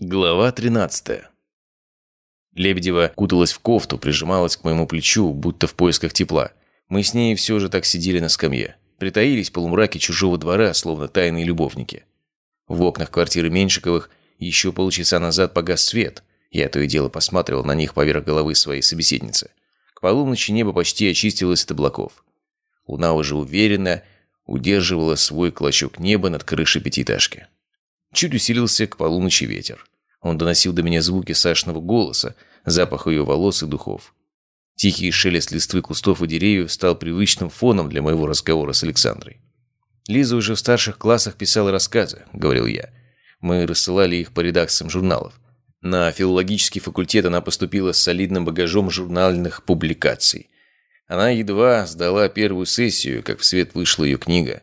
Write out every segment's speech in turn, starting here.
Глава 13. Лебедева куталась в кофту, прижималась к моему плечу, будто в поисках тепла. Мы с ней все же так сидели на скамье. Притаились в полумраке чужого двора, словно тайные любовники. В окнах квартиры Меньшиковых еще полчаса назад погас свет. Я то и дело посматривал на них поверх головы своей собеседницы. К полуночи небо почти очистилось от облаков. Луна уже уверенно удерживала свой клочок неба над крышей пятиэтажки. Чуть усилился к полуночи ветер. Он доносил до меня звуки Сашиного голоса, запах ее волос и духов. Тихий шелест листвы кустов и деревьев стал привычным фоном для моего разговора с Александрой. «Лиза уже в старших классах писала рассказы», — говорил я. Мы рассылали их по редакциям журналов. На филологический факультет она поступила с солидным багажом журнальных публикаций. Она едва сдала первую сессию, как в свет вышла ее книга.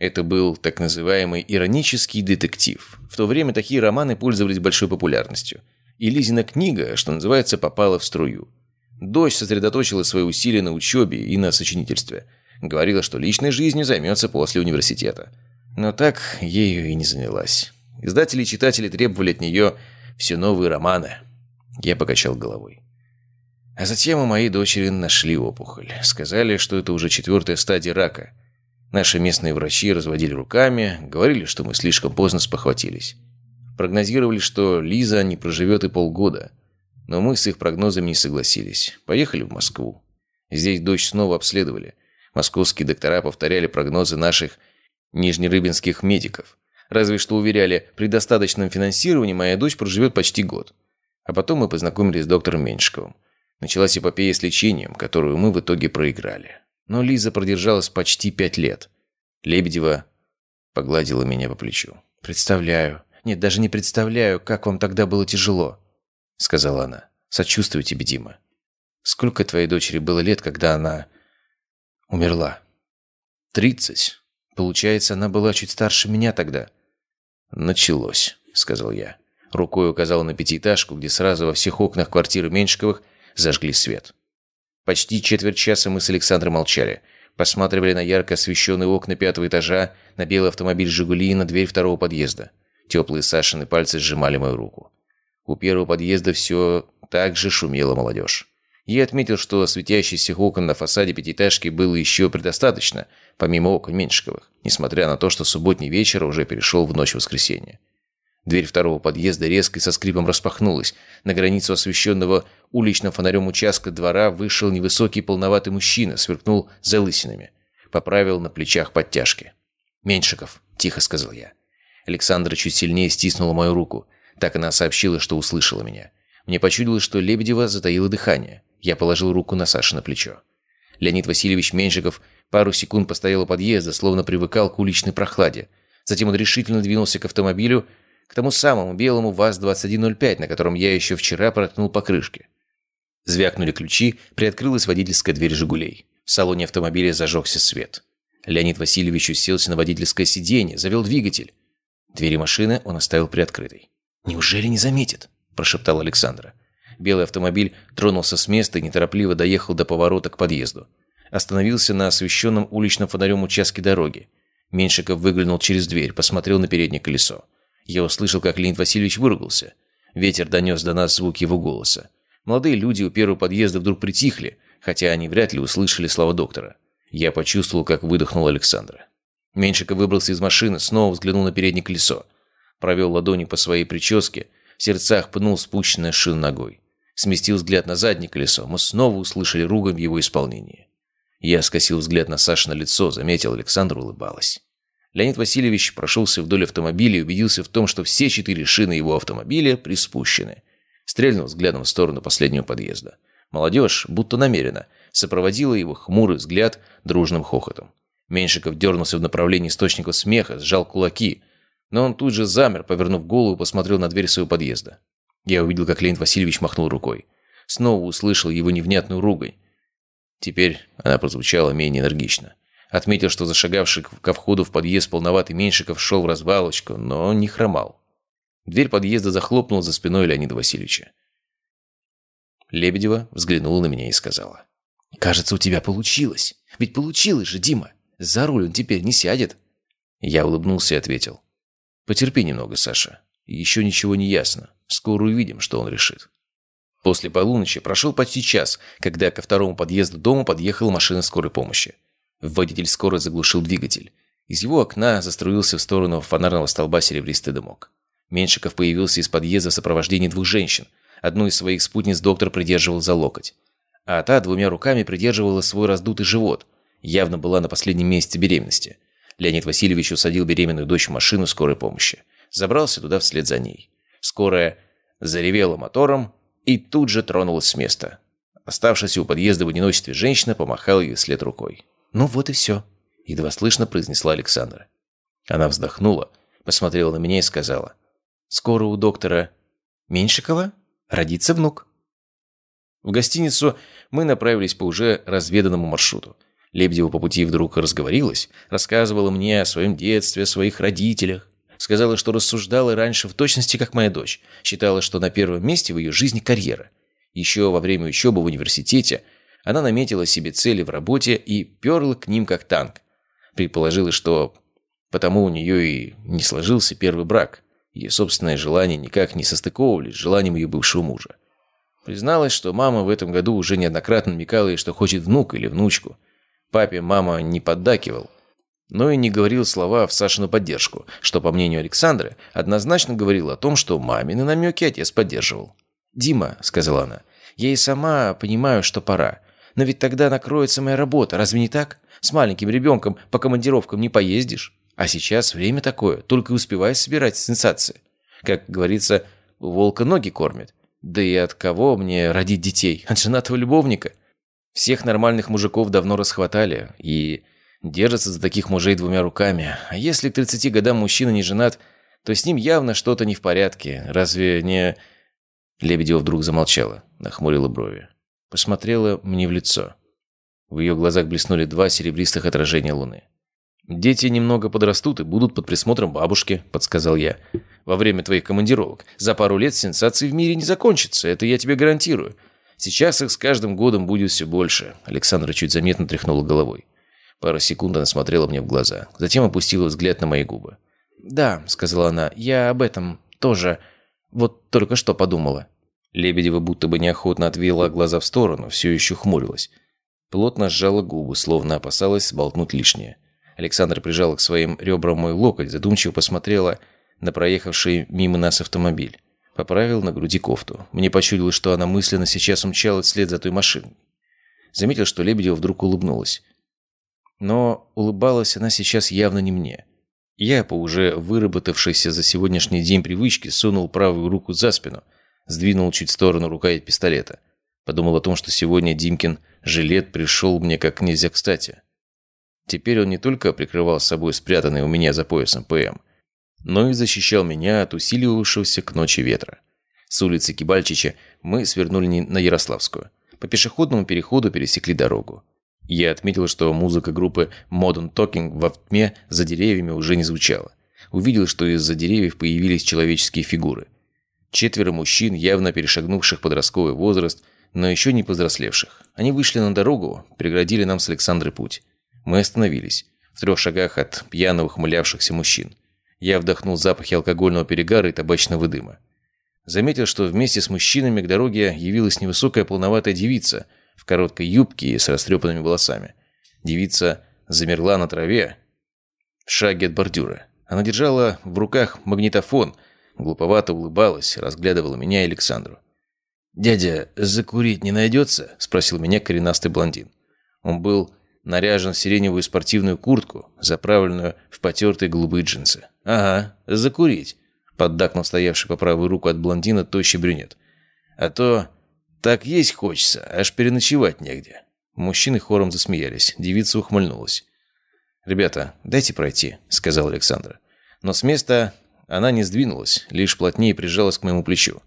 Это был так называемый иронический детектив. В то время такие романы пользовались большой популярностью. И Лизина книга, что называется, попала в струю. Дочь сосредоточила свои усилия на учебе и на сочинительстве. Говорила, что личной жизнью займется после университета. Но так ею и не занялась. Издатели и читатели требовали от нее все новые романы. Я покачал головой. А затем у моей дочери нашли опухоль. Сказали, что это уже четвертая стадия рака – Наши местные врачи разводили руками, говорили, что мы слишком поздно спохватились. Прогнозировали, что Лиза не проживет и полгода. Но мы с их прогнозами не согласились. Поехали в Москву. Здесь дочь снова обследовали. Московские доктора повторяли прогнозы наших нижнерыбинских медиков. Разве что уверяли, при достаточном финансировании моя дочь проживет почти год. А потом мы познакомились с доктором Меньшиковым. Началась эпопея с лечением, которую мы в итоге проиграли. Но Лиза продержалась почти пять лет. Лебедева погладила меня по плечу. «Представляю. Нет, даже не представляю, как вам тогда было тяжело», — сказала она. «Сочувствую тебе, Дима. Сколько твоей дочери было лет, когда она умерла?» «Тридцать. Получается, она была чуть старше меня тогда». «Началось», — сказал я. Рукой указал на пятиэтажку, где сразу во всех окнах квартиры Меньшиковых зажгли свет. Почти четверть часа мы с Александром молчали. Посматривали на ярко освещенные окна пятого этажа, на белый автомобиль «Жигули» и на дверь второго подъезда. Теплые Сашины пальцы сжимали мою руку. У первого подъезда все так же шумела молодежь. Я отметил, что светящихся окон на фасаде пятиэтажки было еще предостаточно, помимо окон Меньшиковых, несмотря на то, что субботний вечер уже перешел в ночь воскресенья. Дверь второго подъезда резко и со скрипом распахнулась. На границу освещенного уличным фонарем участка двора вышел невысокий полноватый мужчина, сверкнул залысинами. Поправил на плечах подтяжки. «Меньшиков», — тихо сказал я. Александра чуть сильнее стиснула мою руку. Так она сообщила, что услышала меня. Мне почудилось, что Лебедева затаила дыхание. Я положил руку на Саше на плечо. Леонид Васильевич Меньшиков пару секунд постоял у подъезда, словно привыкал к уличной прохладе. Затем он решительно двинулся к автомобилю, к тому самому белому ВАЗ-2105, на котором я еще вчера проткнул покрышки. Звякнули ключи, приоткрылась водительская дверь «Жигулей». В салоне автомобиля зажегся свет. Леонид Васильевич уселся на водительское сиденье, завел двигатель. Двери машины он оставил приоткрытой. «Неужели не заметит?» – прошептал Александра. Белый автомобиль тронулся с места и неторопливо доехал до поворота к подъезду. Остановился на освещенном уличным фонарем участке дороги. Меньшиков выглянул через дверь, посмотрел на переднее колесо. Я услышал, как Леонид Васильевич выругался. Ветер донес до нас звук его голоса. Молодые люди у первого подъезда вдруг притихли, хотя они вряд ли услышали слова доктора. Я почувствовал, как выдохнул Александра. Меньшиков выбрался из машины, снова взглянул на переднее колесо. Провел ладони по своей прическе, в сердцах пнул спущенное шин ногой. Сместил взгляд на заднее колесо, мы снова услышали ругань в его исполнении. Я скосил взгляд на Сашино лицо, заметил, Александра улыбалась. Леонид Васильевич прошелся вдоль автомобиля и убедился в том, что все четыре шины его автомобиля приспущены. Стрельнул взглядом в сторону последнего подъезда. Молодежь, будто намеренно, сопроводила его хмурый взгляд дружным хохотом. Меньшиков дернулся в направлении источника смеха, сжал кулаки, но он тут же замер, повернув голову посмотрел на дверь своего подъезда. Я увидел, как Леонид Васильевич махнул рукой. Снова услышал его невнятную ругань. Теперь она прозвучала менее энергично. Отметил, что зашагавший ко входу в подъезд полноватый Меньшиков шел в развалочку, но не хромал. Дверь подъезда захлопнула за спиной Леонида Васильевича. Лебедева взглянула на меня и сказала. «Кажется, у тебя получилось. Ведь получилось же, Дима. За руль он теперь не сядет». Я улыбнулся и ответил. «Потерпи немного, Саша. Еще ничего не ясно. Скоро увидим, что он решит. После полуночи прошел почти час, когда ко второму подъезду дома подъехала машина скорой помощи. Водитель скорой заглушил двигатель. Из его окна заструился в сторону фонарного столба серебристый дымок. Меньшиков появился из подъезда в сопровождении двух женщин. Одну из своих спутниц доктор придерживал за локоть. А та двумя руками придерживала свой раздутый живот. Явно была на последнем месяце беременности. Леонид Васильевич усадил беременную дочь в машину скорой помощи. Забрался туда вслед за ней. Скорая заревела мотором и тут же тронулась с места. Оставшаяся у подъезда в одиночестве женщина помахала ей вслед рукой. «Ну вот и все», — едва слышно произнесла Александра. Она вздохнула, посмотрела на меня и сказала. «Скоро у доктора Меньшикова родится внук». В гостиницу мы направились по уже разведанному маршруту. Лебедева по пути вдруг разговорилась, рассказывала мне о своем детстве, о своих родителях. Сказала, что рассуждала раньше в точности, как моя дочь. Считала, что на первом месте в ее жизни карьера. Еще во время учебы в университете она наметила себе цели в работе и перла к ним как танк. Предположила, что потому у нее и не сложился первый брак. Ее собственное желание никак не состыковывались с желанием ее бывшего мужа. Призналась, что мама в этом году уже неоднократно намекала ей, что хочет внука или внучку. Папе мама не поддакивал, но и не говорил слова в Сашину поддержку, что, по мнению Александры, однозначно говорил о том, что мамины намеки отец поддерживал. «Дима», — сказала она, — «я и сама понимаю, что пора. Но ведь тогда накроется моя работа, разве не так? С маленьким ребенком по командировкам не поездишь. А сейчас время такое, только успевай собирать сенсации. Как говорится, волка ноги кормят. Да и от кого мне родить детей? От женатого любовника? Всех нормальных мужиков давно расхватали, и Держится за таких мужей двумя руками. А если к 30 годам мужчина не женат, то с ним явно что-то не в порядке. Разве не...» Лебедева вдруг замолчала, нахмурила брови. Посмотрела мне в лицо. В ее глазах блеснули два серебристых отражения луны. «Дети немного подрастут и будут под присмотром бабушки», — подсказал я. «Во время твоих командировок. За пару лет сенсации в мире не закончатся, это я тебе гарантирую. Сейчас их с каждым годом будет все больше». Александра чуть заметно тряхнула головой. Пару секунд она смотрела мне в глаза, затем опустила взгляд на мои губы. «Да», — сказала она, — «я об этом тоже вот только что подумала». Лебедева будто бы неохотно отвела глаза в сторону, все еще хмурилась. Плотно сжала губы, словно опасалась сболтнуть лишнее. Александр прижала к своим ребрам мой локоть, задумчиво посмотрела на проехавший мимо нас автомобиль. Поправил на груди кофту. Мне почудилось, что она мысленно сейчас умчалась вслед за той машиной. Заметил, что Лебедева вдруг улыбнулась. Но улыбалась она сейчас явно не мне. Я, по уже выработавшейся за сегодняшний день привычке, сунул правую руку за спину, сдвинул чуть в сторону рукоять пистолета. Подумал о том, что сегодня Димкин жилет пришел мне как нельзя кстати. Теперь он не только прикрывал собой спрятанный у меня за поясом ПМ, но и защищал меня от усиливавшегося к ночи ветра. С улицы Кибальчича мы свернули на Ярославскую. По пешеходному переходу пересекли дорогу. Я отметил, что музыка группы Modern Talking во тьме за деревьями уже не звучала. Увидел, что из-за деревьев появились человеческие фигуры. Четверо мужчин, явно перешагнувших подростковый возраст, но еще не повзрослевших. Они вышли на дорогу, преградили нам с Александрой путь. Мы остановились, в трех шагах от пьяно ухмылявшихся мужчин. Я вдохнул запахи алкогольного перегара и табачного дыма. Заметил, что вместе с мужчинами к дороге явилась невысокая полноватая девица – в короткой юбке и с растрепанными волосами. Девица замерла на траве в шаге от бордюра. Она держала в руках магнитофон, глуповато улыбалась, разглядывала меня и Александру. «Дядя, закурить не найдется?» – спросил меня коренастый блондин. Он был наряжен в сиреневую спортивную куртку, заправленную в потертые голубые джинсы. «Ага, закурить», – поддакнул стоявший по правую руку от блондина тощий брюнет. «А то так есть хочется, аж переночевать негде». Мужчины хором засмеялись, девица ухмыльнулась. «Ребята, дайте пройти», — сказал Александр. Но с места она не сдвинулась, лишь плотнее прижалась к моему плечу.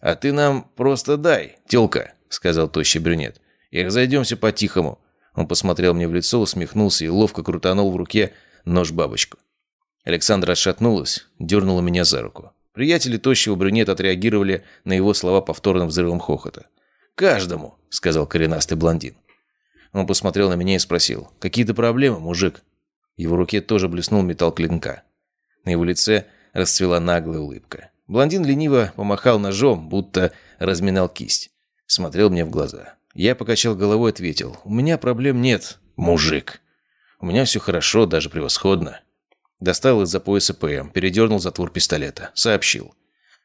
«А ты нам просто дай, тёлка», — сказал тощий брюнет. «И разойдемся по-тихому». Он посмотрел мне в лицо, усмехнулся и ловко крутанул в руке нож-бабочку. Александра отшатнулась, дернула меня за руку. Приятели тощего брюнета отреагировали на его слова повторным взрывом хохота. «Каждому», — сказал коренастый блондин. Он посмотрел на меня и спросил. «Какие-то проблемы, мужик?» В его руке тоже блеснул металл клинка. На его лице расцвела наглая улыбка. Блондин лениво помахал ножом, будто разминал кисть. Смотрел мне в глаза. Я покачал головой и ответил. «У меня проблем нет, мужик. У меня все хорошо, даже превосходно». Достал из-за пояса ПМ, передернул затвор пистолета. Сообщил.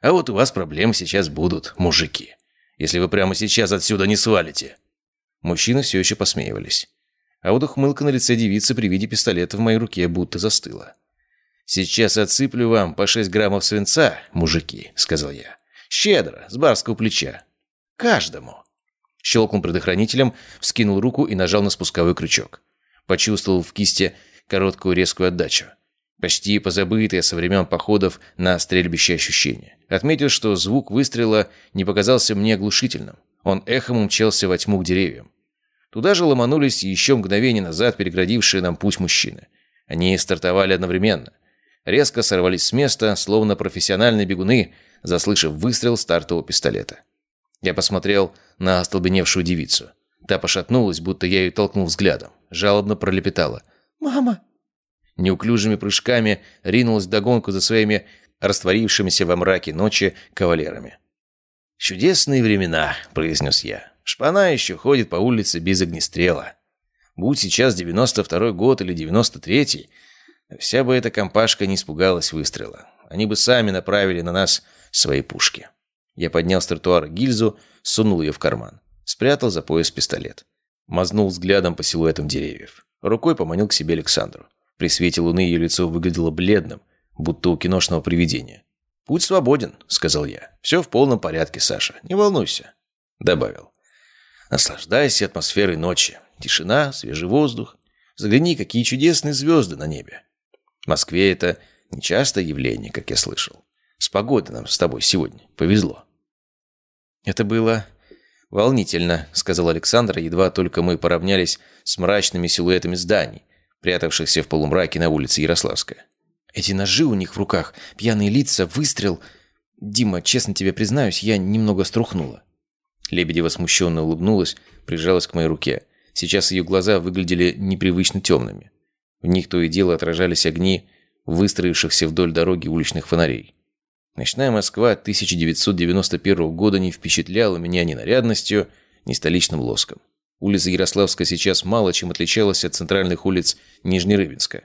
«А вот у вас проблемы сейчас будут, мужики. Если вы прямо сейчас отсюда не свалите». Мужчины все еще посмеивались. А вот ухмылка на лице девицы при виде пистолета в моей руке будто застыла. «Сейчас отсыплю вам по 6 граммов свинца, мужики», — сказал я. «Щедро, с барского плеча. Каждому». Щелкнул предохранителем, вскинул руку и нажал на спусковой крючок. Почувствовал в кисти короткую резкую отдачу. Почти позабытые со времен походов на стрельбище ощущения. Отметил, что звук выстрела не показался мне оглушительным. Он эхом умчался во тьму к деревьям. Туда же ломанулись еще мгновение назад переградившие нам путь мужчины. Они стартовали одновременно. Резко сорвались с места, словно профессиональные бегуны, заслышав выстрел стартового пистолета. Я посмотрел на остолбеневшую девицу. Та пошатнулась, будто я ее толкнул взглядом. Жалобно пролепетала. «Мама!» неуклюжими прыжками ринулась догонку за своими растворившимися во мраке ночи кавалерами. «Чудесные времена», — произнес я. «Шпана еще ходит по улице без огнестрела. Будь сейчас девяносто второй год или девяносто третий, вся бы эта компашка не испугалась выстрела. Они бы сами направили на нас свои пушки». Я поднял с тротуара гильзу, сунул ее в карман. Спрятал за пояс пистолет. Мазнул взглядом по силуэтам деревьев. Рукой поманил к себе Александру. При свете луны ее лицо выглядело бледным, будто у киношного привидения. «Путь свободен», — сказал я. «Все в полном порядке, Саша. Не волнуйся», — добавил. «Наслаждайся атмосферой ночи. Тишина, свежий воздух. Загляни, какие чудесные звезды на небе. В Москве это нечастое явление, как я слышал. С погодой нам с тобой сегодня повезло». «Это было волнительно», — сказал Александр, едва только мы поравнялись с мрачными силуэтами зданий, прятавшихся в полумраке на улице Ярославская. Эти ножи у них в руках, пьяные лица, выстрел... Дима, честно тебе признаюсь, я немного струхнула. Лебедева смущенно улыбнулась, прижалась к моей руке. Сейчас ее глаза выглядели непривычно темными. В них то и дело отражались огни выстроившихся вдоль дороги уличных фонарей. Ночная Москва 1991 года не впечатляла меня ни нарядностью, ни столичным лоском. Улица Ярославская сейчас мало чем отличалась от центральных улиц Нижнерыбинска.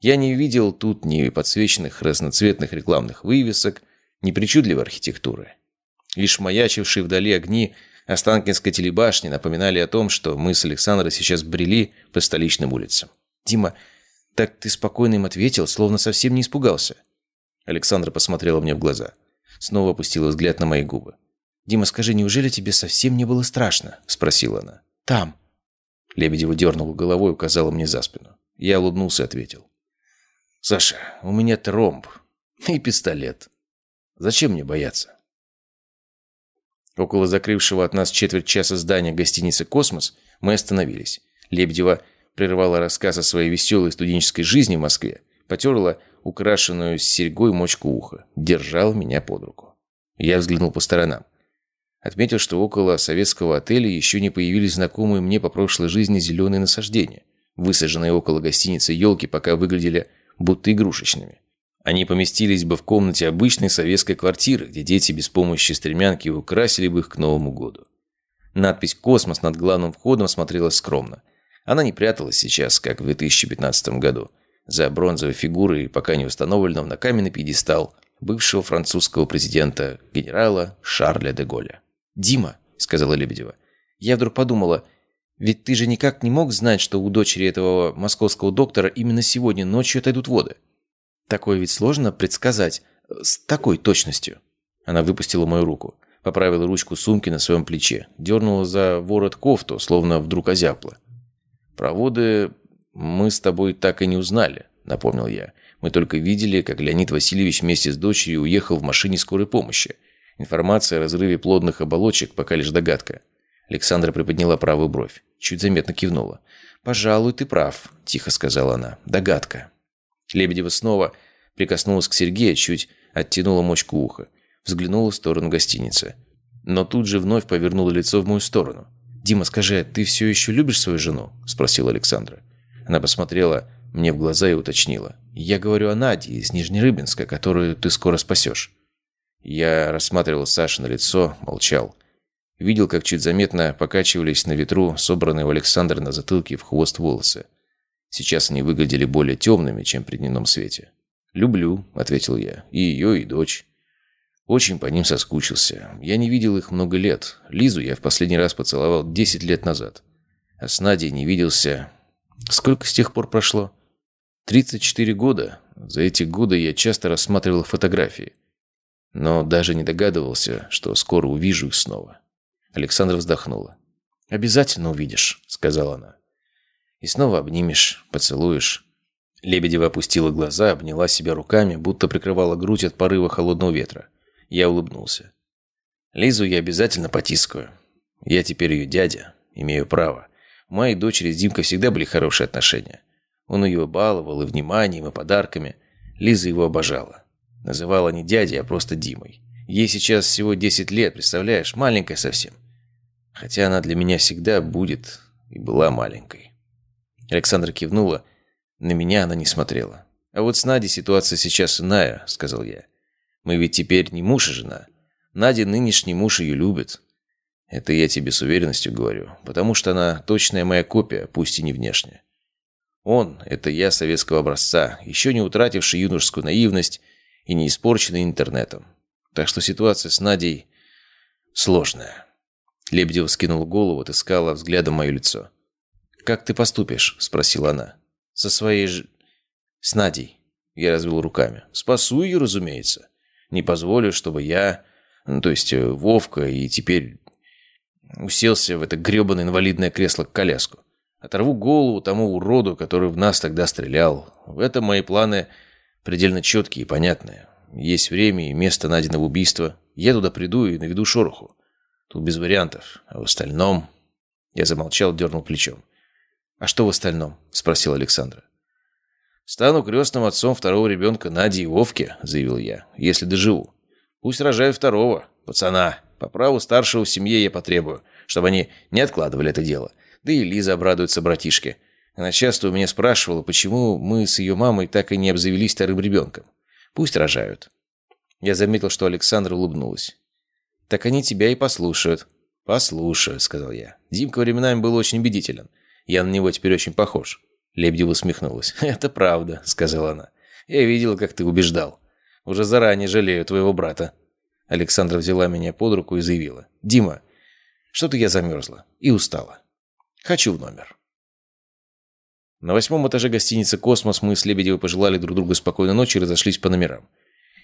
Я не видел тут ни подсвеченных разноцветных рекламных вывесок, ни причудливой архитектуры. Лишь маячившие вдали огни Останкинской телебашни напоминали о том, что мы с Александрой сейчас брели по столичным улицам. «Дима, так ты спокойно им ответил, словно совсем не испугался». Александра посмотрела мне в глаза. Снова опустила взгляд на мои губы. «Дима, скажи, неужели тебе совсем не было страшно?» – спросила она. Там». Лебедева дернула головой и указала мне за спину. Я улыбнулся и ответил. «Саша, у меня тромб и пистолет. Зачем мне бояться?» Около закрывшего от нас четверть часа здания гостиницы «Космос» мы остановились. Лебедева прервала рассказ о своей веселой студенческой жизни в Москве, потерла украшенную серьгой мочку уха, держал меня под руку. Я взглянул по сторонам. Отметил, что около советского отеля еще не появились знакомые мне по прошлой жизни зеленые насаждения. Высаженные около гостиницы елки пока выглядели будто игрушечными. Они поместились бы в комнате обычной советской квартиры, где дети без помощи стремянки украсили бы их к Новому году. Надпись «Космос» над главным входом смотрелась скромно. Она не пряталась сейчас, как в 2015 году, за бронзовой фигурой, пока не установленного на каменный пьедестал бывшего французского президента генерала Шарля де Голля. «Дима», — сказала Лебедева, — «я вдруг подумала, ведь ты же никак не мог знать, что у дочери этого московского доктора именно сегодня ночью отойдут воды. Такое ведь сложно предсказать с такой точностью». Она выпустила мою руку, поправила ручку сумки на своем плече, дернула за ворот кофту, словно вдруг озябла. «Про воды мы с тобой так и не узнали», — напомнил я. «Мы только видели, как Леонид Васильевич вместе с дочерью уехал в машине скорой помощи. Информация о разрыве плодных оболочек пока лишь догадка. Александра приподняла правую бровь. Чуть заметно кивнула. «Пожалуй, ты прав», – тихо сказала она. «Догадка». Лебедева снова прикоснулась к Сергею, чуть оттянула мочку уха. Взглянула в сторону гостиницы. Но тут же вновь повернула лицо в мою сторону. «Дима, скажи, ты все еще любишь свою жену?» – спросила Александра. Она посмотрела мне в глаза и уточнила. «Я говорю о Наде из Нижнерыбинска, которую ты скоро спасешь». Я рассматривал Саши на лицо, молчал. Видел, как чуть заметно покачивались на ветру собранные у Александра на затылке в хвост волосы. Сейчас они выглядели более темными, чем при дневном свете. «Люблю», — ответил я, — «и ее, и дочь». Очень по ним соскучился. Я не видел их много лет. Лизу я в последний раз поцеловал 10 лет назад. А с Надей не виделся... Сколько с тех пор прошло? 34 года. За эти годы я часто рассматривал фотографии. Но даже не догадывался, что скоро увижу их снова. Александра вздохнула. «Обязательно увидишь», — сказала она. «И снова обнимешь, поцелуешь». Лебедева опустила глаза, обняла себя руками, будто прикрывала грудь от порыва холодного ветра. Я улыбнулся. «Лизу я обязательно потискаю. Я теперь ее дядя, имею право. У моей дочери с Димкой всегда были хорошие отношения. Он ее баловал и вниманием, и подарками. Лиза его обожала. Называла не дядей, а просто Димой. Ей сейчас всего 10 лет, представляешь, маленькая совсем. Хотя она для меня всегда будет и была маленькой. Александра кивнула. На меня она не смотрела. «А вот с Надей ситуация сейчас иная», — сказал я. «Мы ведь теперь не муж и жена. Надя нынешний муж ее любит. Это я тебе с уверенностью говорю, потому что она точная моя копия, пусть и не внешняя. Он — это я советского образца, еще не утративший юношескую наивность и не испорченный интернетом. Так что ситуация с Надей сложная. Лебедева скинул голову, отыскала взглядом мое лицо. «Как ты поступишь?» – спросила она. «Со своей ж... с Надей». Я развел руками. «Спасу ее, разумеется. Не позволю, чтобы я, ну, то есть э, Вовка, и теперь уселся в это гребаное инвалидное кресло-коляску. Оторву голову тому уроду, который в нас тогда стрелял. В этом мои планы предельно четкие и понятные. Есть время и место найденного убийства. Я туда приду и наведу шороху. Тут без вариантов. А в остальном... Я замолчал, дернул плечом. «А что в остальном?» – спросил Александра. «Стану крестным отцом второго ребенка Нади и Вовки», – заявил я, – «если доживу. Пусть рожают второго, пацана. По праву старшего в семье я потребую, чтобы они не откладывали это дело. Да и Лиза обрадуется братишке. Она часто у меня спрашивала, почему мы с ее мамой так и не обзавелись вторым ребенком. Пусть рожают». Я заметил, что Александра улыбнулась. «Так они тебя и послушают». «Послушают», — сказал я. Димка временами был очень убедителен. Я на него теперь очень похож. Лебедева усмехнулась. «Это правда», — сказала она. «Я видела, как ты убеждал. Уже заранее жалею твоего брата». Александра взяла меня под руку и заявила. «Дима, что-то я замерзла и устала. Хочу в номер». На восьмом этаже гостиницы «Космос» мы с Лебедевой пожелали друг другу спокойной ночи и разошлись по номерам.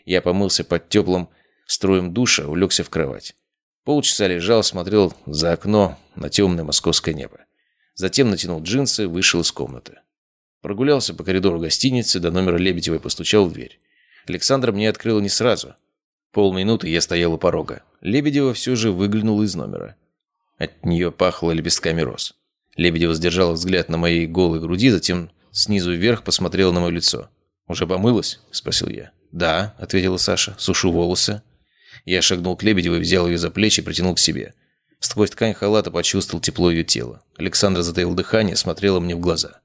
Я помылся под теплым строем душа, улегся в кровать. Полчаса лежал, смотрел за окно на темное московское небо. Затем натянул джинсы, вышел из комнаты. Прогулялся по коридору гостиницы, до номера Лебедевой постучал в дверь. Александра мне открыла не сразу. Полминуты я стоял у порога. Лебедева все же выглянула из номера. От нее пахло лепестками роз. Лебедева сдержала взгляд на моей голой груди, затем снизу вверх посмотрела на мое лицо. «Уже помылась?» – спросил я. «Да», – ответила Саша. «Сушу волосы». Я шагнул к Лебедевой, взял ее за плечи и притянул к себе. Сквозь ткань халата почувствовал тепло ее тела. Александра затаил дыхание, смотрела мне в глаза.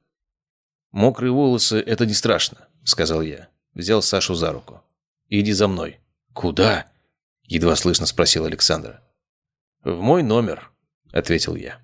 «Мокрые волосы – это не страшно», – сказал я. Взял Сашу за руку. «Иди за мной». «Куда?» – едва слышно спросил Александра. «В мой номер», – ответил я.